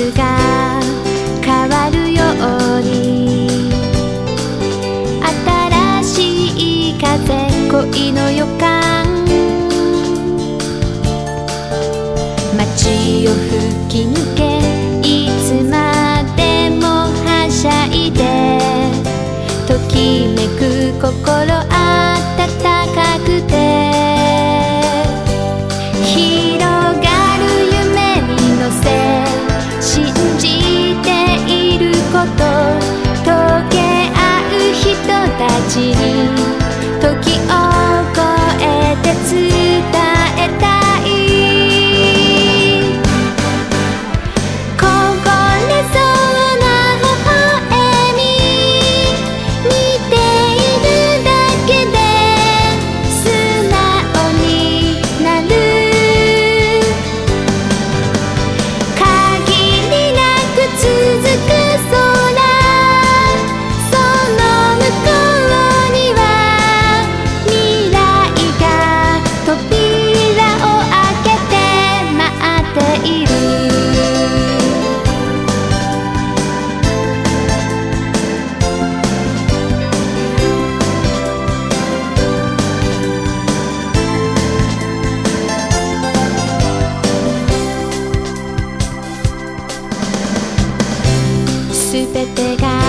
スが変わるように。新しい風恋の予感。街を吹き抜けいつまでもはしゃいで。ときめく心あたたかくて。手が